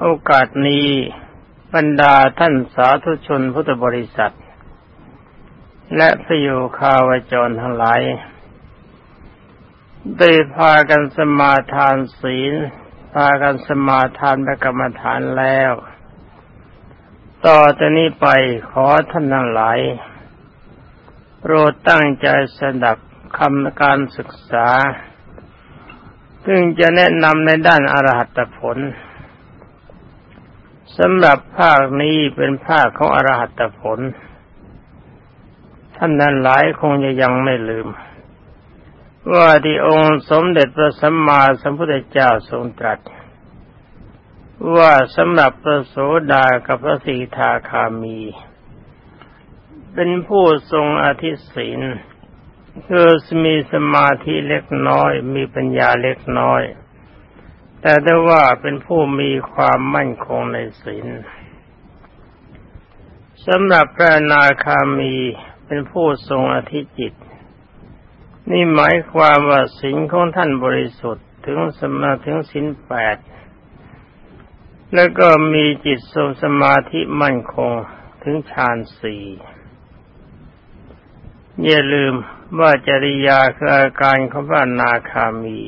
โอกาสนี้บรรดาท่านสาธุชนพุทธบริษัท และพระโยคาวจรทั้งหลายได้พากันสมาทานศีล พากันสมาทานพระกรรมฐานแล้ว ต่อจากนี้ไปขอท่านทั้งหลาย โปรดตั้งใจสดับคำการศึกษาซึ่งจะแนะนำในด้านอรหัตผล สำหรับภาคนี้เป็นภาคของอรหัตผล ท่านนั้นหลายคงจะยังไม่ลืม ว่าที่องค์สมเด็จพระสัมมาสัมพุทธเจ้าทรงตรัส ว่าสำหรับพระโสดากับพระสีทาคามี เป็นผู้ทรงอธิศีลคือมีสมาธิเล็กน้อย มีปัญญาเล็กน้อย แต่ได้ว่าเป็นผู้มีความมั่นคงในศีลสำหรับพระนาคามีเป็นผู้ทรงอธิจิต นี่หมายความว่าศีลของท่านบริสุทธิ์ถึงสมาถึงศีลแปดแล้วก็มีจิตทรงสมาธิมั่นคงถึงฌานสี่อย่าลืมว่าจริยาคืออาการของพระนาคามี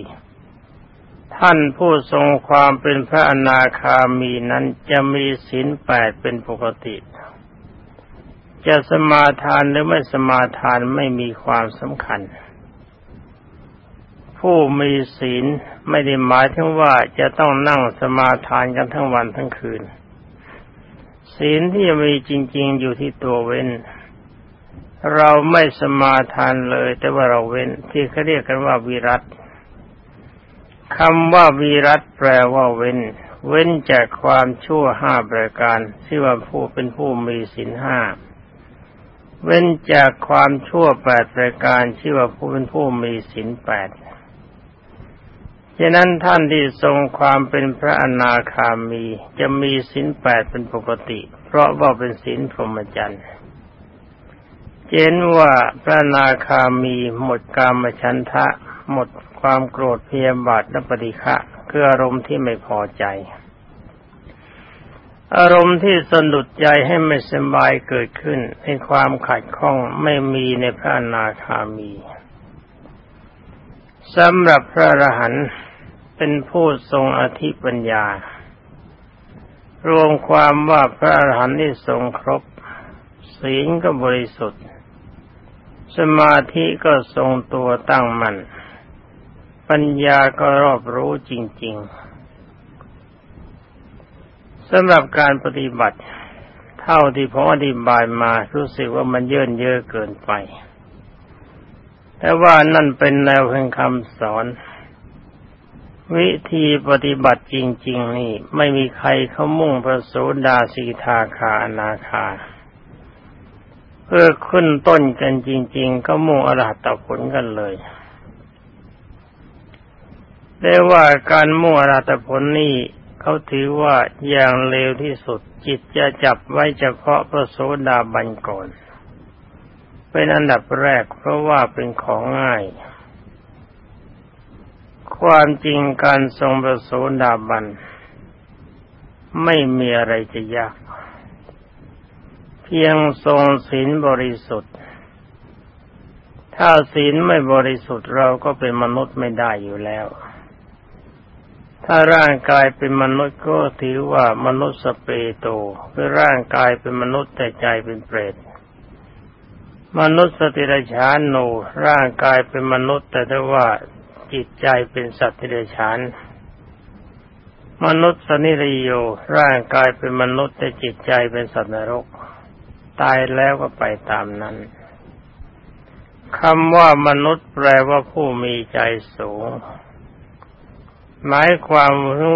ท่านผู้ทรงความเป็นพระอนาคามีนั้นจะมีศีลแปดเป็นปกติ จะสมาทานหรือไม่สมาทานไม่มีความสำคัญ ผู้มีศีลไม่ได้หมายถึงว่าจะต้องนั่งสมาทานกันทั้งวันทั้งคืน ศีลที่มีจริง ๆ อยู่ที่ตัวเว้น เราไม่สมาทานเลย แต่ว่าเราเว้นที่เขาเรียกกันว่าวิรัต คำว่าวีรัตแปลว่าเว้น เว้นจากความชั่วห้าประการที่ว่าผู้เป็นผู้มีศีลห้าเว้นจากความชั่วแปดประการที่ว่าผู้เป็นผู้มีศีลแปดฉะนั้นท่านที่ทรงความเป็นพระอนาคามี จะมีศีลแปดเป็นปกติ เพราะว่าเป็นศีลพรหมจรรย์เจนว่าพระนาคามีหมดกามฉันทะ หมด ความโกรธเพียบาทและปฏิฆะคืออารมณ์ที่ไม่พอใจ อารมณ์ที่สนุดใจให้ไม่สบายเกิดขึ้นในความขัดข้องไม่มีในพระนาคามีสำหรับพระอรหันต์เป็นผู้ทรงอธิปัญญา รวมความว่าพระอรหันต์ที่ทรงครบ ศีลก็บริสุทธิ์ สมาธิก็ทรงตัวตั้งมัน่น ปัญญาก็รอบรู้จริง ๆสำหรับการปฏิบัติ เท่าที่ผมอธิบายมารู้สึกว่ามันเยินเยอะเกินไป แต่ว่านั่นเป็นแนวแห่งคำสอน วิธีปฏิบัติจริง ๆ นี่ ไม่มีใครเขามุ่งพระโสดาสีทาคาอนาคาเพื่อขึ้นต้นกันจริง ๆ ก็มุ่งอรหัตผลกันเลย ได้ว่าการมั่วราตผลนี่เขาถือว่าอย่างเลวที่สุดจิตจะจับไว้เฉพาะพระโสดาบันก่อน เป็นอันดับแรกเพราะว่าเป็นของง่าย ความจริงการทรงพระโสดาบัน ไม่มีอะไรจะยาก เพียงทรงศีลบริสุทธิ์ ถ้าศีลไม่บริสุทธิ์เราก็เป็นมนุษย์ไม่ได้อยู่แล้ว ถ้าร่างกายเป็นมนุษย์ก็ถือว่ามนุษย์สเปโตคือร่างกายเป็นมนุษย์แต่ใจเป็นเปรต มนุษย์สติรชานโน ร่างกายเป็นมนุษย์ แต่ถ้าว่าจิตใจเป็นสัตว์ติรชานมนุษย์สนิริโย ร่างกายเป็นมนุษย์แต่จิตใจเป็นสัตว์นรก ตายแล้วก็ไปตามนั้นคำว่ามนุษย์แปลว่าผู้มีใจสูง หมายความ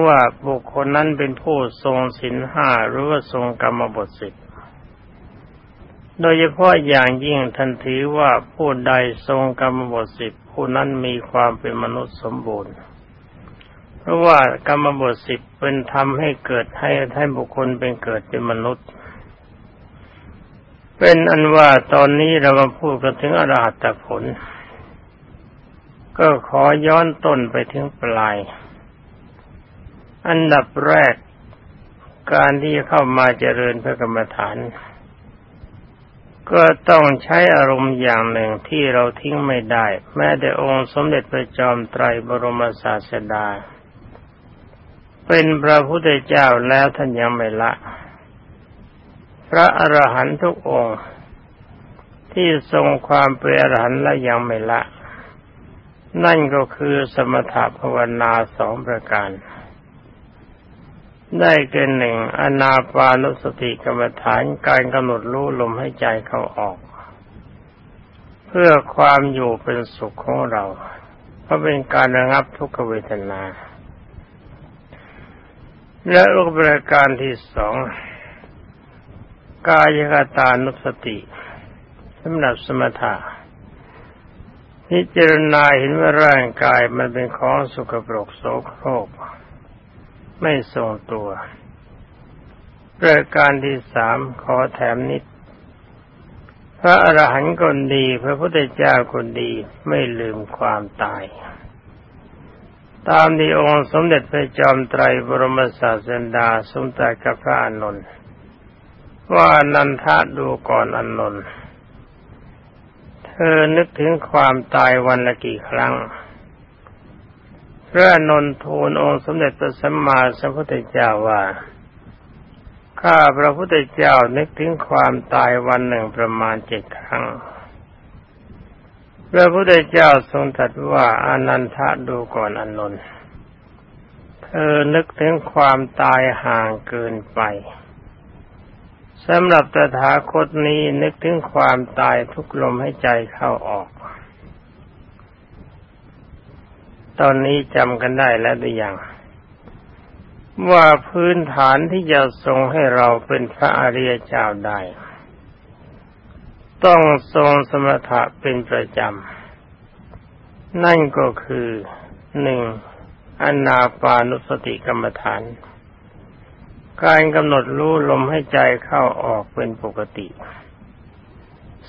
ว่าบุคคลนั้นเป็นผู้ทรงศีลห้าหรือว่าทรงกรรมบทสิบโดยเฉพาะอย่างยิ่งทันถือว่าผู้ใดทรงกรรมบทสิบผู้นั้นมีความเป็นมนุษย์สมบูรณ์ เพราะว่ากรรมบทสิบเป็นทำให้เกิดให้ให้บุคคลเป็นเกิดเป็นมนุษย์ เป็นอันว่าตอนนี้เรามาพูดกันถึงอรหัตผล ก็ขอย้อนต้นไปถึงปลาย อันดับแรกการที่เข้ามาเจริญพระกรรมฐาน ก็ต้องใช้อารมณ์อย่างหนึ่งที่เราทิ้งไม่ได้ แม้แต่องค์สมเด็จพระจอมไตรบรมศาสดา เป็นพระพุทธเจ้าแล้วท่านยังไม่ละ พระอรหันตุกองค์ ที่ทรงความเป็นอรหันต์และยังไม่ละ นั่นก็คือสมถภาวนาสองประการ ได้เกินหนึ่งอนาปานุสติกรรมฐานการกำหนดรู้ลมให้ใจเข้าออก เพื่อความอยู่เป็นสุขของเรา เพราะเป็นการระงับทุกขเวทนา และรูปรการที่สองกายกตานุสติสำหรับสมถะพิจารณาเห็นว่าร่างกายมันเป็นของสุขปรกโสโครก ไม่ทรงตัวรายการที่สามขอแถมนิด พระอรหันต์คนดี พระพุทธเจ้าคนดีไม่ลืมความตาย ตามที่องค์สมเด็จพระจอมไตรบรมศาสดาสมตรัสกับพระอานนท์ว่านันทะดูก่อนอานนท์เธอนึกถึงความตายวันละกี่ครั้ง พระนนทูลองค์สมเด็จพระสัมมาสัมพุทธเจ้าว่า ข้าพระพุทธเจ้านึกถึงความตายวันหนึ่งประมาณเจ็ดครั้ง พระพุทธเจ้าทรงตรัสว่าอานันทะดูก่อนอนนท์เธอนึกถึงความตายห่างเกินไปสำหรับตถาคตนี้นึกถึงความตายทุกลมให้ใจเข้าออก ตอนนี้จำกันได้แล้วหรือยังว่าพื้นฐานที่จะทรงให้เราเป็นพระอริยเจ้าได้ ต้องทรงสมถะเป็นประจำ นั่นก็คือหนึ่งอนาปานุสติกรรมฐาน การกำหนดรู้ลมให้ใจเข้าออกเป็นปกติ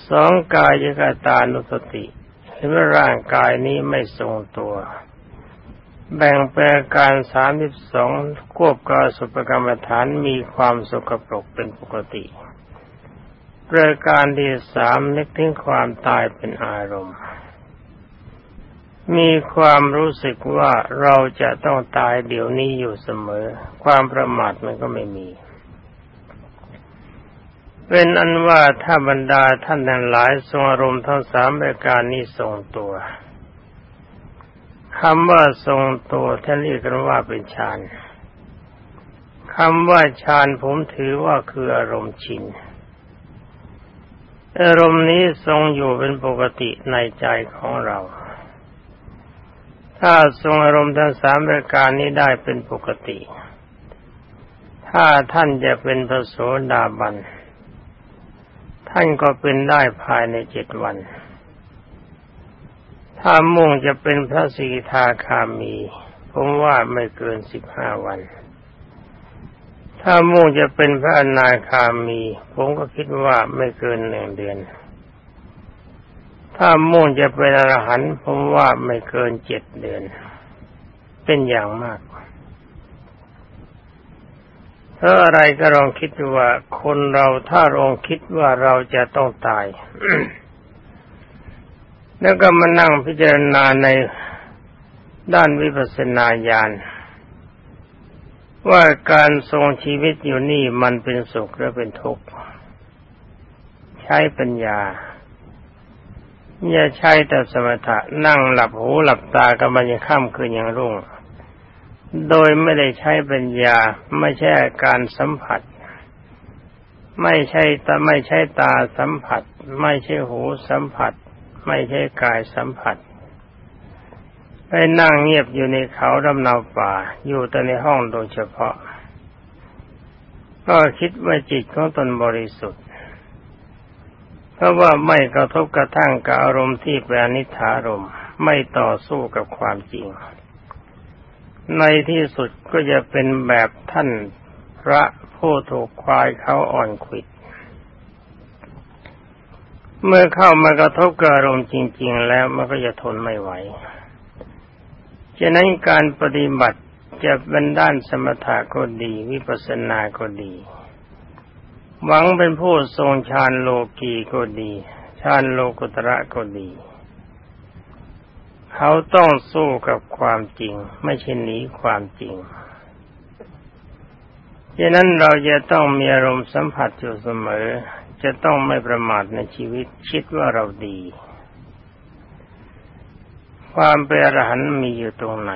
สองกายกตานุสติเห็นว่าร่างกายนี้ไม่ทรงตัว แบ่งแปลการสามสิบสองควบกาสุปกรรมฐานมีความสกปรกเป็นปกติประการที่สามนึกถึงความตายเป็นอารมณ์ มีความรู้สึกว่าเราจะต้องตายเดี๋ยวนี้อยู่เสมอ ความประมาทมันก็ไม่มี เป็นอันว่าถ้าบรรดาท่านทั้งหลายทรงอารมณ์ทั้งสามประการนี้ทรงตัว คำว่าทรงตัวท่านเรียกกันว่าเป็นฌานคำว่าฌานผมถือว่าคืออารมณ์ชิน อารมณ์นี้ทรงอยู่เป็นปกติในใจของเรา ถ้าทรงอารมณ์ทั้งสามประการนี้ได้เป็นปกติ ถ้าท่านจะเป็นพระโสดาบัน ท่านก็เป็นได้ภายในเจ็ดวัน ถ้ามุ่งจะเป็นพระสีทาคามี ผมว่าไม่เกินสิบห้าวัน ถ้ามุ่งจะเป็นพระอนาคามี ผมก็คิดว่าไม่เกินหนึ่งเดือน ถ้ามุ่งจะเป็นอรหันต์ผมว่าไม่เกินเจ็ดเดือน เป็นอย่างมากเพราะอะไรก็ลองคิดว่าคนเราถ้าลองคิดว่าเราจะต้องตาย แล้วก็มานั่งพิจารณาในด้านวิปัสสนาญาณว่าการทรงชีวิตอยู่นี่มันเป็นสุขหรือเป็นทุกข์ ใช้ปัญญา อย่าใช้แต่สมถะนั่งหลับหูหลับตากับมันยังค่ำคืนยังรุ่ง โดยไม่ได้ใช้ปัญญาไม่ใช่การสัมผัส ไม่ใช่ตาไม่ใช่ตาสัมผัส ไม่ใช่หูสัมผัส ไม่ใช่กายสัมผัส ไปนั่งเงียบอยู่ในเขาดำนาป่า อยู่แต่ในห้องโดยเฉพาะ ก็คิดว่าจิตของตนบริสุทธิ์ เพราะว่าไม่กระทบกระทั่งกับอารมณ์ที่เป็นอนิถารมไม่ต่อสู้กับความจริง ในที่สุดก็จะเป็นแบบท่านพระผู้ถูกควายเขาอ่อนขิด เมื่อเข้ามากระทบกับอารมณ์จริง ๆ แล้วมันก็จะทนไม่ไหว ฉะนั้นการปฏิบัติจะเป็นด้านสมถะก็ดี วิปัสสนาก็ดี หวังเป็นผู้ทรงฌานโลกีก็ดีฌานโลกุตระก็ดี เขาต้องสู้กับความจริง ไม่ใช่หนีความจริงดังนั้นเราจะต้องมีอารมณ์สัมผัสอยู่เสมอ จะต้องไม่ประมาทในชีวิตคิดว่าเราดี ความเป็นอรหันต์มีอยู่ตรงไหน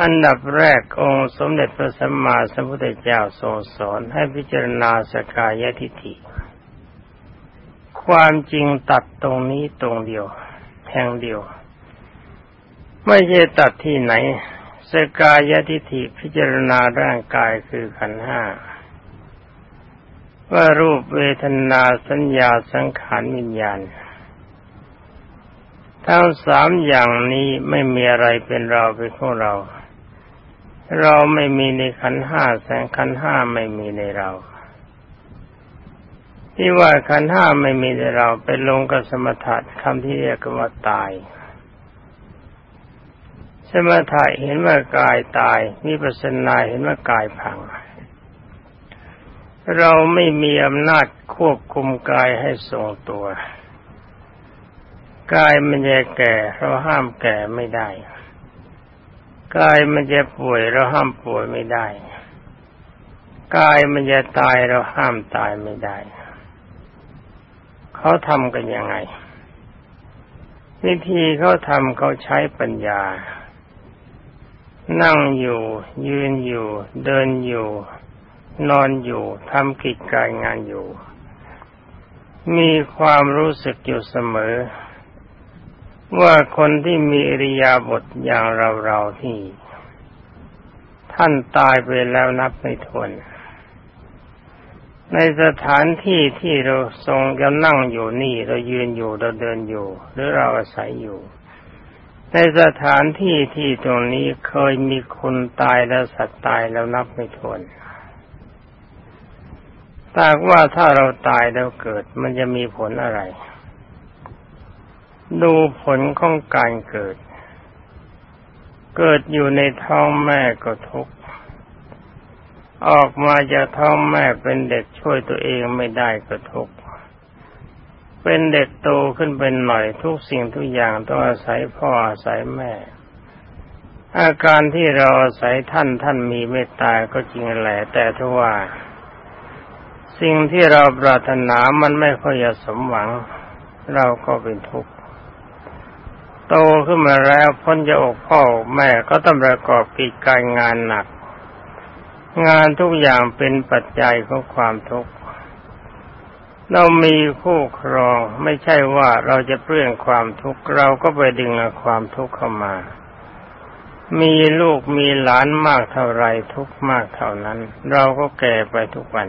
อันดับแรกองค์สมเด็จพระสัมมาสัมพุทธเจ้าทรงสอนให้พิจารณาสกายทิฏฐิ ความจริงตัดตรงนี้ตรงเดียวแห่งเดียว ไม่ใช่ตัดที่ไหนสกายทิฏฐิพิจารณาร่างกายคือขันห้า ว่ารูปเวทนาสัญญาสังขารวิญญาณ ทั้งสามอย่างนี้ไม่มีอะไรเป็นเราเป็นของเรา เราไม่มีในขันห้าแสงขันห้าไม่มีในเรา ที่ว่าขันห้าไม่มีในเราเป็นลงกับสมถะคำที่เรียกว่าตาย สมถะเห็นว่ากายตายมีปัสนาเห็นว่ากายพัง เราไม่มีอำนาจควบคุมกายให้ทรงตัว กายมันจะแก่เราห้ามแก่ไม่ได้ กายมันจะป่วยเราห้ามป่วยไม่ได้ กายมันจะตายเราห้ามตายไม่ได้ เขาทำกันยังไง วิธีเขาทำเขาใช้ปัญญา นั่งอยู่ ยืนอยู่ เดินอยู่ นอนอยู่ทำกิจการงานอยู่ มีความรู้สึกอยู่เสมอ ว่าคนที่มีอริยาบทอย่างเราเราที่ ท่านตายไปแล้วนับไม่ถ้วนในสถานที่ที่เราทรงกำนั่งอยู่นี่เรายืนอยู่เราเดินอยู่ หรือเราอาศัยอยู่ ในสถานที่ที่ตรงนี้เคยมีคนตายและสัตว์ตายแล้วนับไม่ถ้วน ตากว่าถ้าเราตายแล้วเกิดมันจะมีผลอะไร ดูผลของการเกิด เกิดอยู่ในท้องแม่ก็ทุกข์ออกมาจากท้องแม่เป็นเด็กช่วยตัวเองไม่ได้ก็ทุกข์เป็นเด็กโตขึ้นเป็นหน่อยทุกสิ่งทุกอย่างต้องอาศัยพ่ออาศัยแม่ อาการที่เราอาศัยท่านท่านมีเมตตาก็จริงแหละแต่ทว่า สิ่งที่เราปรารถนามันไม่ค่อยจะสมหวัง เราก็เป็นทุกข์โตขึ้นมาแล้วพ้นจะอกพ่อแม่ก็ต้องประกอบกิจการงานหนัก งานทุกอย่างเป็นปัจจัยของความทุกข์เรามีคู่ครองไม่ใช่ว่าเราจะเปลี่ยนความทุกข์เราก็ไปดึงความทุกข์เข้ามา มีลูกมีหลานมากเท่าไรทุกมากเท่านั้น เราก็แก่ไปทุกวัน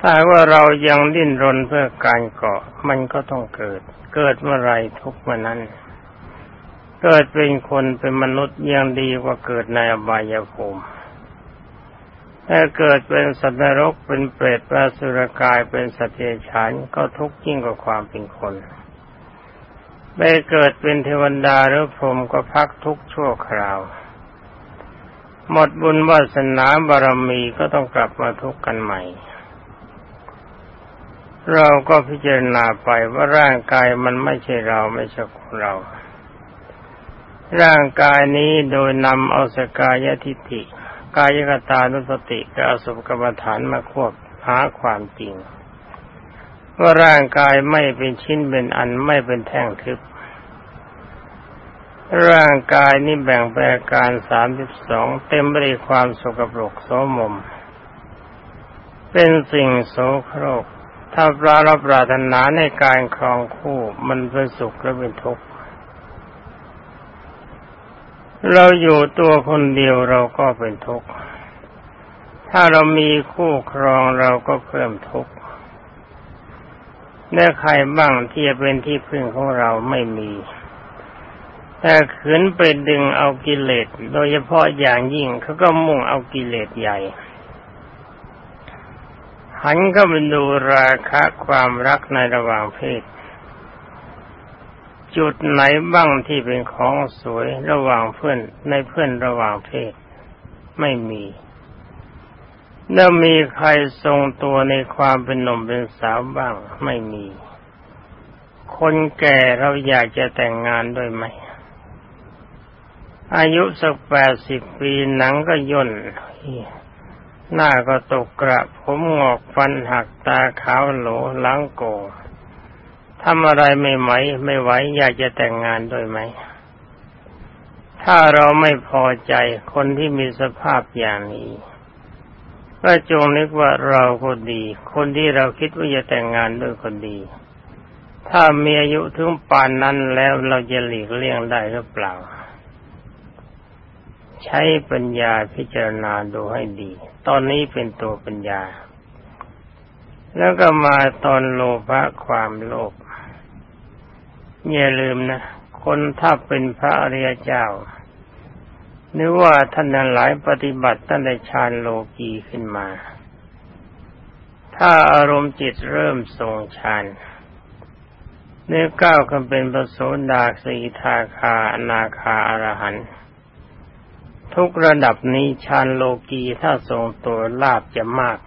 ถ้าว่าเรายังดิ้นรนเพื่อการเกาะมันก็ต้องเกิด เกิดเมื่อไรทุกเมื่อนั้น เกิดเป็นคนเป็นมนุษย์ยังดีกว่าเกิดในอบายภูมิถ้าเกิดเป็นสัตว์นรกเป็นเปรตเป็นสุรกายเป็นสัตว์เดรัจฉานก็ทุกข์ยิ่งกว่าความเป็นคนไปเกิดเป็นเทวดาหรือพรหมก็พักทุกข์ชั่วคราว หมดบุญวาสนาบารมีก็ต้องกลับมาทุกข์กันใหม่ เราก็พิจารณาไปว่าร่างกายมันไม่ใช่เราไม่ใช่ของเรา ร่างกายนี้โดยนำเอาสกายทิฏฐิกายกตานุสติกับอสุภกรรมฐานมาควบหาความจริง ว่าร่างกายไม่เป็นชิ้นเป็นอันไม่เป็นแท่งทึบ ร่างกายนี้แบ่งแปลการสามสิบสองเต็มไปด้วยความสกปรกโสมม เป็นสิ่งโสโครก ถ้าปราเราปรารถนาในการครองคู่มันเป็นสุขและเป็นทุกข์เราอยู่ตัวคนเดียวเราก็เป็นทุกข์ถ้าเรามีคู่ครองเราก็เพิ่มทุกข์แน่ใครบ้างที่จะเป็นที่พึ่งของเราไม่มี แต่ขืนไปดึงเอากิเลส โดยเฉพาะอย่างยิ่งเขาก็มุ่งเอากิเลสใหญ่ หันก็ไปดูราคะความรักในระหว่างเพศ จุดไหนบ้างที่เป็นของสวยระหว่างเพื่อนในเพื่อนระหว่างเพศ ไม่มีแล้วมีใครทรงตัวในความเป็นหนุ่มเป็นสาวบ้าง ไม่มี คนแก่เราอยากจะแต่งงานด้วยไหม อายุสักแปดสิบปีหนังก็ย่น หน้าก็ตกกระ ผมงอกฟันหักตาขาวโหลหลังโกทำอะไรไม่ไหมไม่ไหวอยากจะแต่งงานด้วยไหม ถ้าเราไม่พอใจคนที่มีสภาพอย่างนี้ก็จงนึกว่าเราคนดี คนที่เราคิดว่าจะแต่งงานด้วยคนดี ถ้ามีอายุถึงป่านนั้นแล้วเราจะหลีกเลี่ยงได้หรือเปล่า ใช้ปัญญาพิจารณาดูให้ดี ตอนนี้เป็นตัวปัญญา แล้วก็มาตอนโลภะความโลภอย่าลืมนะ คนถ้าเป็นพระอริยเจ้านึกว่าท่านหลายปฏิบัติตั้งแต่ฌานโลกีขึ้นมา ถ้าอารมณ์จิตเริ่มทรงฌานเนื้อก้าวกันเป็นประโสดาสีทาคาอนาคาอรหัน ทุกระดับนี้ฌานโลกีถ้าทรงตัวลาบจะมาก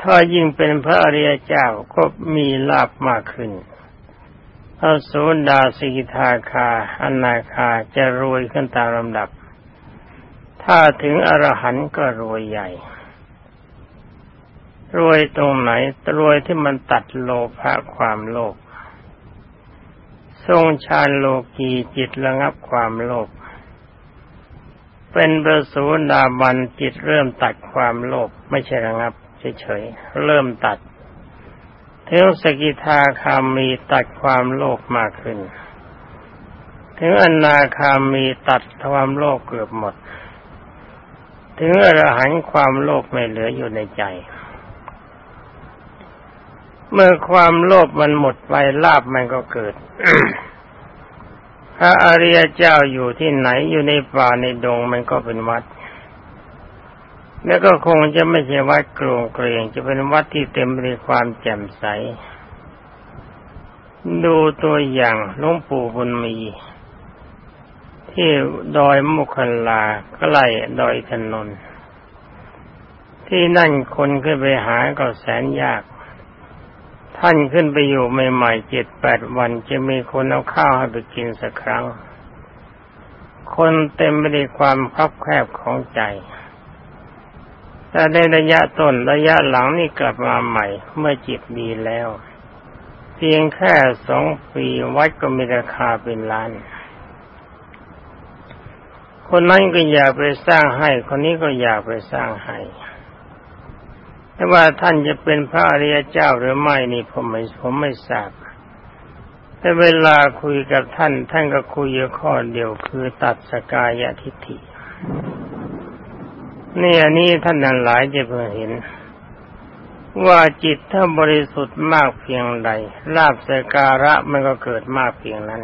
ถ้ายิ่งเป็นพระอริยเจ้าก็มีลาบมากขึ้นพระโสดาสิกทาคาอนาคาจะรวยขึ้นตามลำดับ ถ้าถึงอรหันต์ก็รวยใหญ่ รวยตรงไหนรวยที่มันตัดโลภะความโลภทรงฌานโลกีจิตระงับความโลภ เป็นประสูดาบันจิตเริ่มตัดความโลภไม่ใช่ระงับเฉยๆเริ่มตัดถึงสกิทาคามีตัดความโลภมากขึ้น ถึงอนาคามีตัดความโลภเกือบหมด ถึงอรหันความโลภไม่เหลืออยู่ในใจ เมื่อความโลภมันหมดไปลาบมันก็เกิด พระอริยเจ้าอยู่ที่ไหนอยู่ในป่าในดงมันก็เป็นวัด แล้วก็คงจะไม่ใช่วัดกรงเกรงจะเป็นวัดที่เต็มไปด้วยความแจ่มใส ดูตัวอย่างหลวงปู่บุญมี ที่ดอยมุขลาใกล้ดอยถนน ที่นั่นคนขึ้นไปหาก็แสนยาก ท่านขึ้นไปอยู่ใหม่ๆเจ็ดแปดวันจะมีคนเอาข้าวให้ไปกินสักครั้ง คนเต็มไปด้วยความคับแคบของใจ แต่ในระยะต้นระยะหลังนี่กลับมาใหม่ เมื่อจิตดีแล้ว เพียงแค่สองปีวัดก็มีราคาเป็นล้าน คนนั้นก็อยากไปสร้างให้ คนนี้ก็อยากไปสร้างให้ แต่ว่าท่านจะเป็นพระอริยเจ้าหรือไม่นี่ผมไม่ผมไม่ทราบ แต่เวลาคุยกับท่าน ท่านก็คุยข้อเดียวคือตัดสกายทิฏฐินี่อันนี้ท่านนั้นหลายจะเพิ่งเห็น ว่าจิตถ้าบริสุทธิ์มากเพียงใดลาบสการะมันก็เกิดมากเพียงนั้น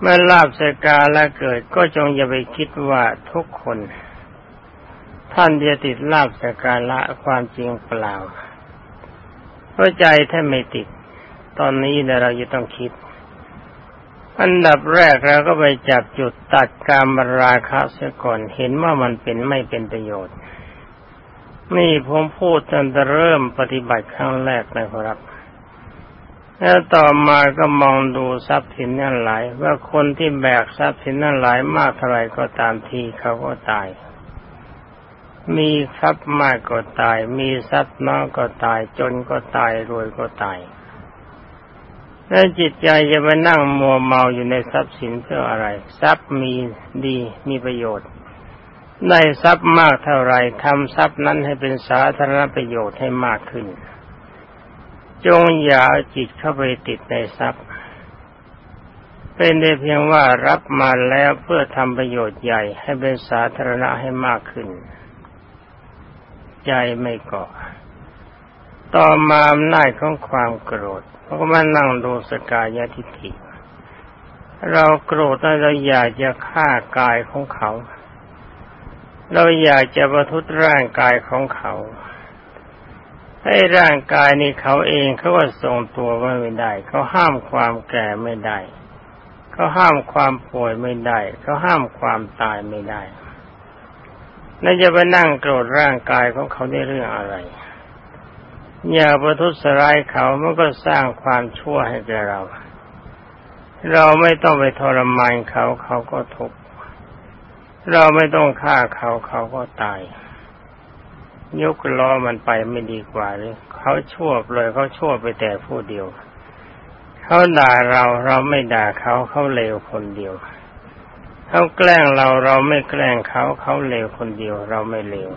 เมื่อลาบสการะเกิดก็จงอย่าไปคิดว่าทุกคน ท่านจะติดลาบสกการละความจริงเปล่าเพราะใจท่านไม่ติด ตอนนี้เราจะต้องคิด อันดับแรกเราก็ไปจับจุดตัดการมราคะเสียก่อนเห็นว่ามันเป็นไม่เป็นประโยชน์ นี่ผมพูดตั้งแต่เริ่มปฏิบัติครั้งแรกนะครับแล้วต่อมาก็มองดูทรัพย์สินนั่นหลาย ว่าคนที่แบกทรัพย์สินนั่นหลายมากเท่าไรก็ตามทีเขาก็ตาย มีทรัพย์มากก็ตาย มีทรัพย์น้อยก็ตาย จนก็ตาย รวยก็ตาย แล้วจิตใจจะไปนั่งมัวเมาอยู่ในทรัพย์สินเพื่ออะไร ทรัพย์มีดีมีประโยชน์ ได้ทรัพย์มากเท่าไรทำทรัพย์นั้นให้เป็นสาธารณประโยชน์ให้มากขึ้น จงอย่าเอาจิตเข้าไปติดในทรัพย์ เป็นได้เพียงว่ารับมาแล้วเพื่อทำประโยชน์ใหญ่ให้เป็นสาธารณะให้มากขึ้น ใจไม่เกาะ ต่อมาอำนาจของความโกรธเราก็มานั่งดูสกายทิฏฐิเราโกรธเราอยากจะฆ่ากายของเขา เราอยากจะประทุษร่างกายของเขา ให้ร่างกายนี่เขาเองเขาก็ทรงตัวไม่ได้ เขาห้ามความแก่ไม่ได้ เขาห้ามความป่วยไม่ได้ เขาห้ามความตายไม่ได้ น่าจะไปนั่งโกรธร่างกายของเขาได้เรื่องอะไร อย่าประทุษร้ายเขามันก็สร้างความชั่วให้แก่เรา เราไม่ต้องไปทรมานเขาเขาก็ทุกข์เราไม่ต้องฆ่าเขาเขาก็ตาย ยกล้อมันไปไม่ดีกว่าเลยเขาชั่วเลยเขาชั่วไปแต่ผู้เดียว เขาด่าเราเราไม่ด่าเขาเขาเลวคนเดียว เขาแกล้งเราเราไม่แกล้งเขาเขาเลวคนเดียวเราไม่เลว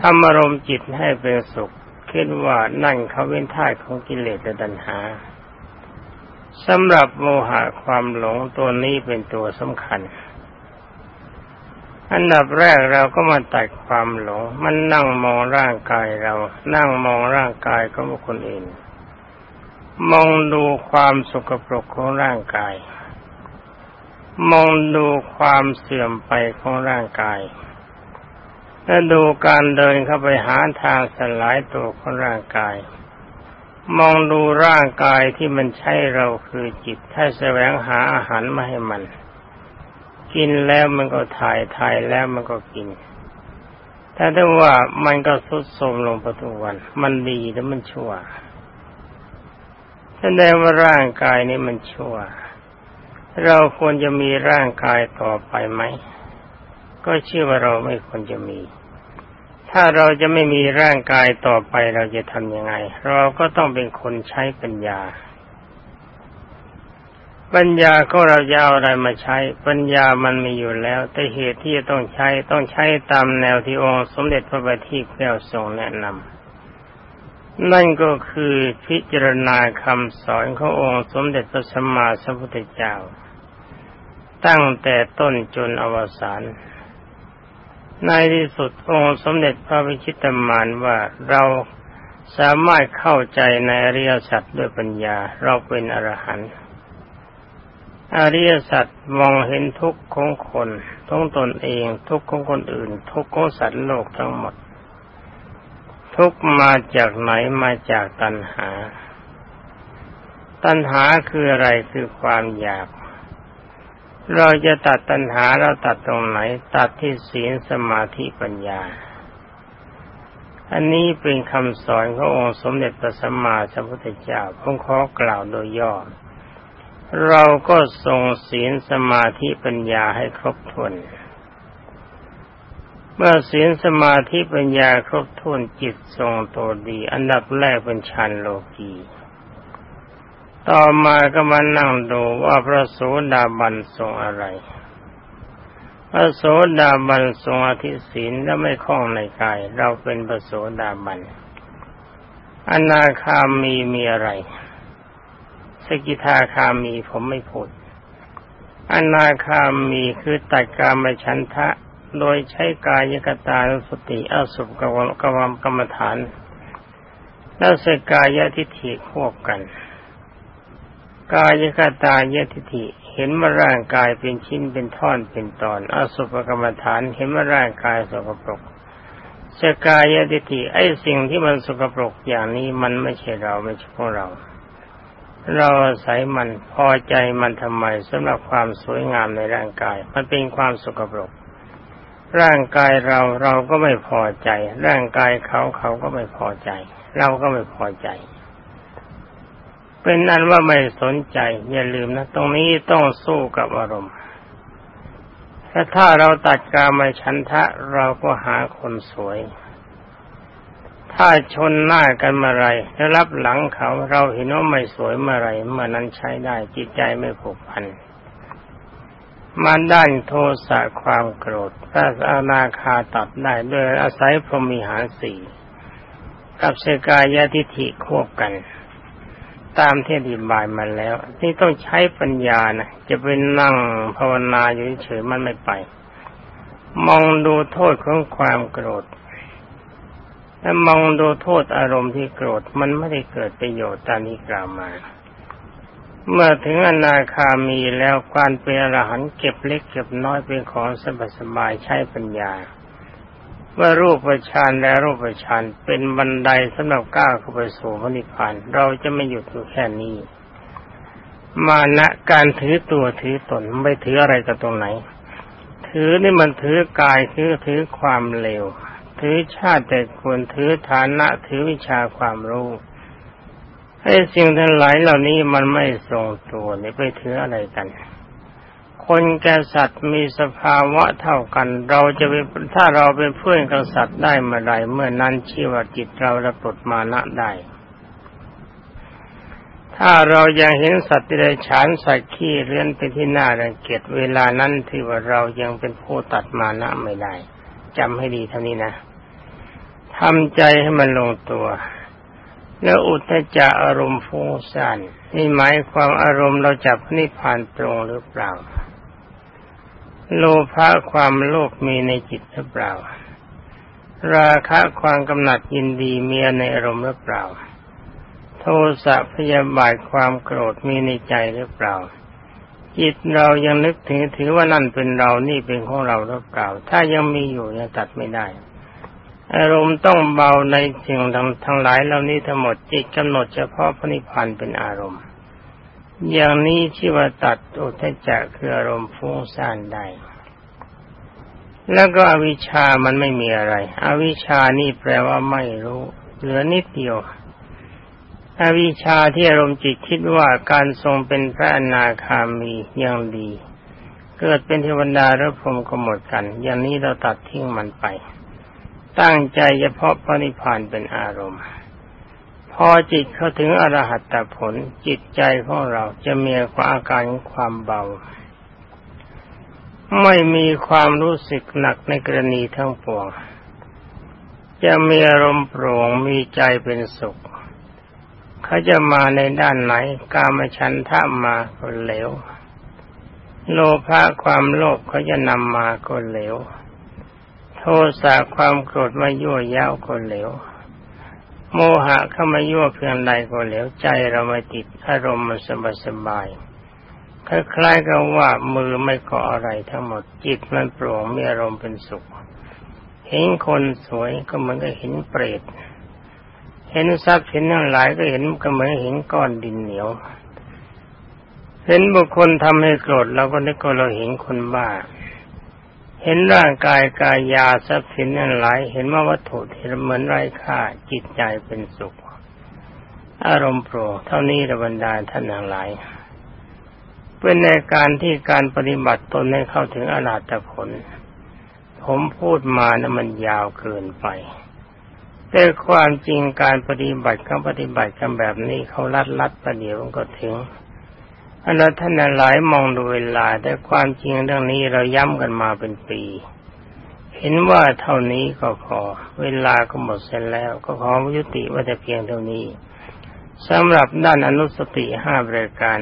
ทำอารมณ์จิตให้เป็นสุขคิดว่านั่นเขาเป็นท่าของกิเลสและดัณหาสำหรับโมหะความหลงตัวนี้เป็นตัวสำคัญ อันดับแรกเราก็มาตัดความหลง มันนั่งมองร่างกายเรา นั่งมองร่างกายของคนอื่น มองดูความสกปรกของร่างกาย มองดูความเสื่อมไปของร่างกาย และดูการเดินเข้าไปหาทางสลายตัวของร่างกาย มองดูร่างกายที่มันใช่เราคือจิตถ้าแสวงหาอาหารมาให้มัน กินแล้วมันก็ถ่ายถ่ายแล้วมันก็กิน แต่ถ้าว่ามันก็ทุดโทมลงไปทุกวัน มันดีแต่มันชั่วแสดงว่าร่างกายนี้มันชั่ว เราควรจะมีร่างกายต่อไปไหม ก็เชื่อว่าเราไม่ควรจะมี ถ้าเราจะไม่มีร่างกายต่อไปเราจะทำยังไง เราก็ต้องเป็นคนใช้ปัญญา ปัญญาก็เราจะเอาอะไรมาใช้ ปัญญามันมีอยู่แล้ว แต่เหตุที่จะต้องใช้ต้องใช้ตามแนวที่องค์สมเด็จพระบัณฑิตแก้วทรงแนะนำนั่นก็คือพิจารณาคำสอนขององค์สมเด็จพระสัมมาสัมพุทธเจ้า ตั้งแต่ต้นจนอวสานในที่สุดองค์สมเด็จพระวิชิตมานว่าเราสามารถเข้าใจในอริยสัจด้วยปัญญา เราเป็นอรหันต์อริยสัจมองเห็นทุกข์ของคนทั้งตนเองทุกข์ของคนอื่น ทุกข์ของสัตว์โลกทั้งหมด ทุกข์มาจากไหนมาจากตัณหา ตัณหาคืออะไรคือความอยาก เราจะตัดตัณหาเราตัดตรงไหน ตัดที่ศีลสมาธิปัญญา อันนี้เป็นคำสอนขององค์สมเด็จพระสัมมาสัมพุทธเจ้าผมขอกล่าวโดยย่อ เราก็ทรงศีลสมาธิปัญญาให้ครบถ้วนเมื่อศีลสมาธิปัญญาครบถ้วนจิตทรงตัวดี อันดับแรกเป็นฌานโลกี ต่อมาก็มานั่งดูว่าพระโสดาบันทรงอะไร พระโสดาบันทรงอธิศีลและไม่คล้องในกาย เราเป็นพระโสดาบัน อนาคามีมีอะไร สกิทาคามีผมไม่พูด อนาคามีคือตัดกามฉันทะ โดยใช้กายกตาสติอสุภกวมกวมกรรมฐาน แล้วสกายทิฏฐิควบกัน กายกตายทิฏฐิเห็นว่าร่างกายเป็นชิ้นเป็นท่อนเป็นตอนอสุภกรรมฐานเห็นว่าร่างกายสกปรกสกายทิฏฐิไอ้สิ่งที่มันสกปรกอย่างนี้มันไม่ใช่เราไม่ใช่พวกเรา เราอาศัยมันพอใจมันทำไมสำหรับความสวยงามในร่างกาย มันเป็นความสกปรก ร่างกายเราเราก็ไม่พอใจ ร่างกายเขาเขาก็ไม่พอใจ เราก็ไม่พอใจ เป็นนั้นว่าไม่สนใจ อย่าลืมนะ ตรงนี้ต้องสู้กับอารมณ์ถ้าถ้าเราตัดกามาชันทะเราก็หาคนสวย ถ้าชนหน้ากันเมื่อไรแล้วรับหลังเขาเราเห็นว่าไม่สวยเมื่อไรเมื่อนั้นใช้ได้จิตใจไม่ผูกพันมาด้านโทสะความโกรธถ้าอานาคาตัดได้ด้วยอาศัยพรหมีหารสี่กับเสกายทิฐิควบกัน ตามที่อธิบายมาแล้ว นี่ต้องใช้ปัญญานะจะเป็นนั่งภาวนาอยู่เฉยมันไม่ไป มองดูโทษของความโกรธถ้ามองดูโทษอารมณ์ที่โกรธมันไม่ได้เกิดประโยชน์ตามที่กล่าวมา เมื่อถึงอนาคามีแล้วการเป็นอรหันต์เก็บเล็กเก็บน้อยเป็นของสบายสบายใช้ปัญญา ว่ารูปฌานและรูปฌานเป็นบันไดสำหรับก้าวเข้าไปสู่พระนิพพานเราจะไม่หยุดอยู่แค่นี้ มานะการถือตัวถือตนไม่ถืออะไรกับตรงไหน ถือนี่มันถือกายถือถือความเลวถือชาติแต่ควรถือฐานะถือวิชาความรู้ให้สิ่งทั้งหลายเหล่านี้มันไม่ทรงตัวนี่ไปถืออะไรกัน คนแก่สัตว์มีสภาวะเท่ากัน เราจะเป็นถ้าเราเป็นเพื่อนกับสัตว์ได้เมื่อไรเมื่อนั้นชีวจิตเราระปลดมานะได้ ถ้าเรายังเห็นสัตว์ที่ได้ฉานสัตว์ขี้เลื่อนไปที่หน้ารังเกียจเวลานั้นที่ว่าเรายังเป็นผู้ตัดมานะไม่ได้จำให้ดีเท่านี้นะทำใจให้มันลงตัว แล้วอุทจะอารมณ์ฟุ้งซ่านนี่หมายความอารมณ์เราจับนิพพานตรงหรือเปล่า โลภะความโลภมีในจิตหรือเปล่า ราคะความกำหนัดยินดีมีในอารมณ์หรือเปล่า โทสะพยาบาทความโกรธมีในใจหรือเปล่า จิตเรายังนึกถึงถือว่านั่นเป็นเรานี่เป็นของเราหรือเปล่า ถ้ายังมีอยู่ยังตัดไม่ได้ อารมณ์ต้องเบาในสิ่งทั้งหลายเหล่านี้ทั้งหมดจิตกำหนดเฉพาะพระนิพพานเป็นอารมณ์ อย่างนี้ที่ว่าตัดอุทจักคืออารมณ์ฟุ้งซ่านได้ แล้วก็อวิชามันไม่มีอะไร อวิชานี่แปลว่าไม่รู้ เหลือนิดเดียว อวิชาที่อารมณ์จิตคิดว่าการทรงเป็นพระอนาคามียังดี เกิดเป็นเทวดาแล้วพรมก็หมดกัน อย่างนี้เราตัดทิ้งมันไป ตั้งใจเฉพาะพระนิพพานเป็นอารมณ์ พอจิตเข้าถึงอรหัตผลจิตใจของเราจะมีความอาการความเบา ไม่มีความรู้สึกหนักในกรณีทั้งปวงจะมีอารมณ์โปร่งมีใจเป็นสุข เขาจะมาในด้านไหน กามฉันทะมาก็เหลว โลภะความโลภเขาจะนำมาก็เหลว โทสะความโกรธมายั่วย้าวก็เหลว โมหะเข้ามายั่วเพียงใดก็เหลวใจเราไม่ติดอารมณ์มันสบายสบายคล้ายๆกับว่ามือไม่เกาะอะไรทั้งหมดจิตมันโปร่งมีอารมณ์เป็นสุข เห็นคนสวยก็เหมือนกับเห็นเปรตเห็นทรัพย์เห็นทั้งหลายก็เห็นก็เหมือนเห็นก้อนดินเหนียว เห็นบุคคลทำให้โกรธเราก็นึกว่าเราเห็นคนบ้า เห็นร่างกายกายยาทรัพย์สินนั่นหลายเห็นว่าวัตถุที่เหมือนไร้ค่าจิตใจเป็นสุข อารมณ์โปรเท่านี้ระบรรดาท่านทั้งหลายเป็นในการที่การปฏิบัติตนให้เข้าถึงอนาตผล ผมพูดมานะมันยาวเกินไป แต่ความจริงการปฏิบัติเขาปฏิบัติกันแบบนี้เขาลัดลัดประเดี๋ยวก็ถึง อันนั้นท่านหลายมองดูเวลา แต่ความจริงเรื่องนี้เราย้ำกันมาเป็นปี เห็นว่าเท่านี้ก็พอ เวลาก็หมดเสร็จแล้ว ก็ขอยุติว่าแต่เพียงเท่านี้สำหรับด้านอนุสติห้าประการ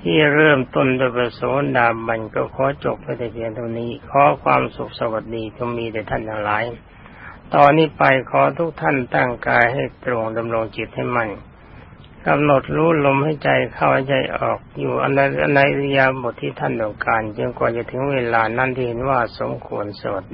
ที่เริ่มต้นโดยประโสดาบันก็ขอจบไปแต่เพียงเท่านี้ ขอความสุขสวัสดีจงมีแด่ท่านทั้งหลาย ตอนนี้ไปขอทุกท่านตั้งกายให้ตรงดำรงจิตให้มั่น กำหนดรู้ลมให้ใจเข้าใจออกอยู่อันในในริยาบทที่ท่านต้องการจนกว่าจะถึงเวลานั้นที่เห็นว่าสมควรสวด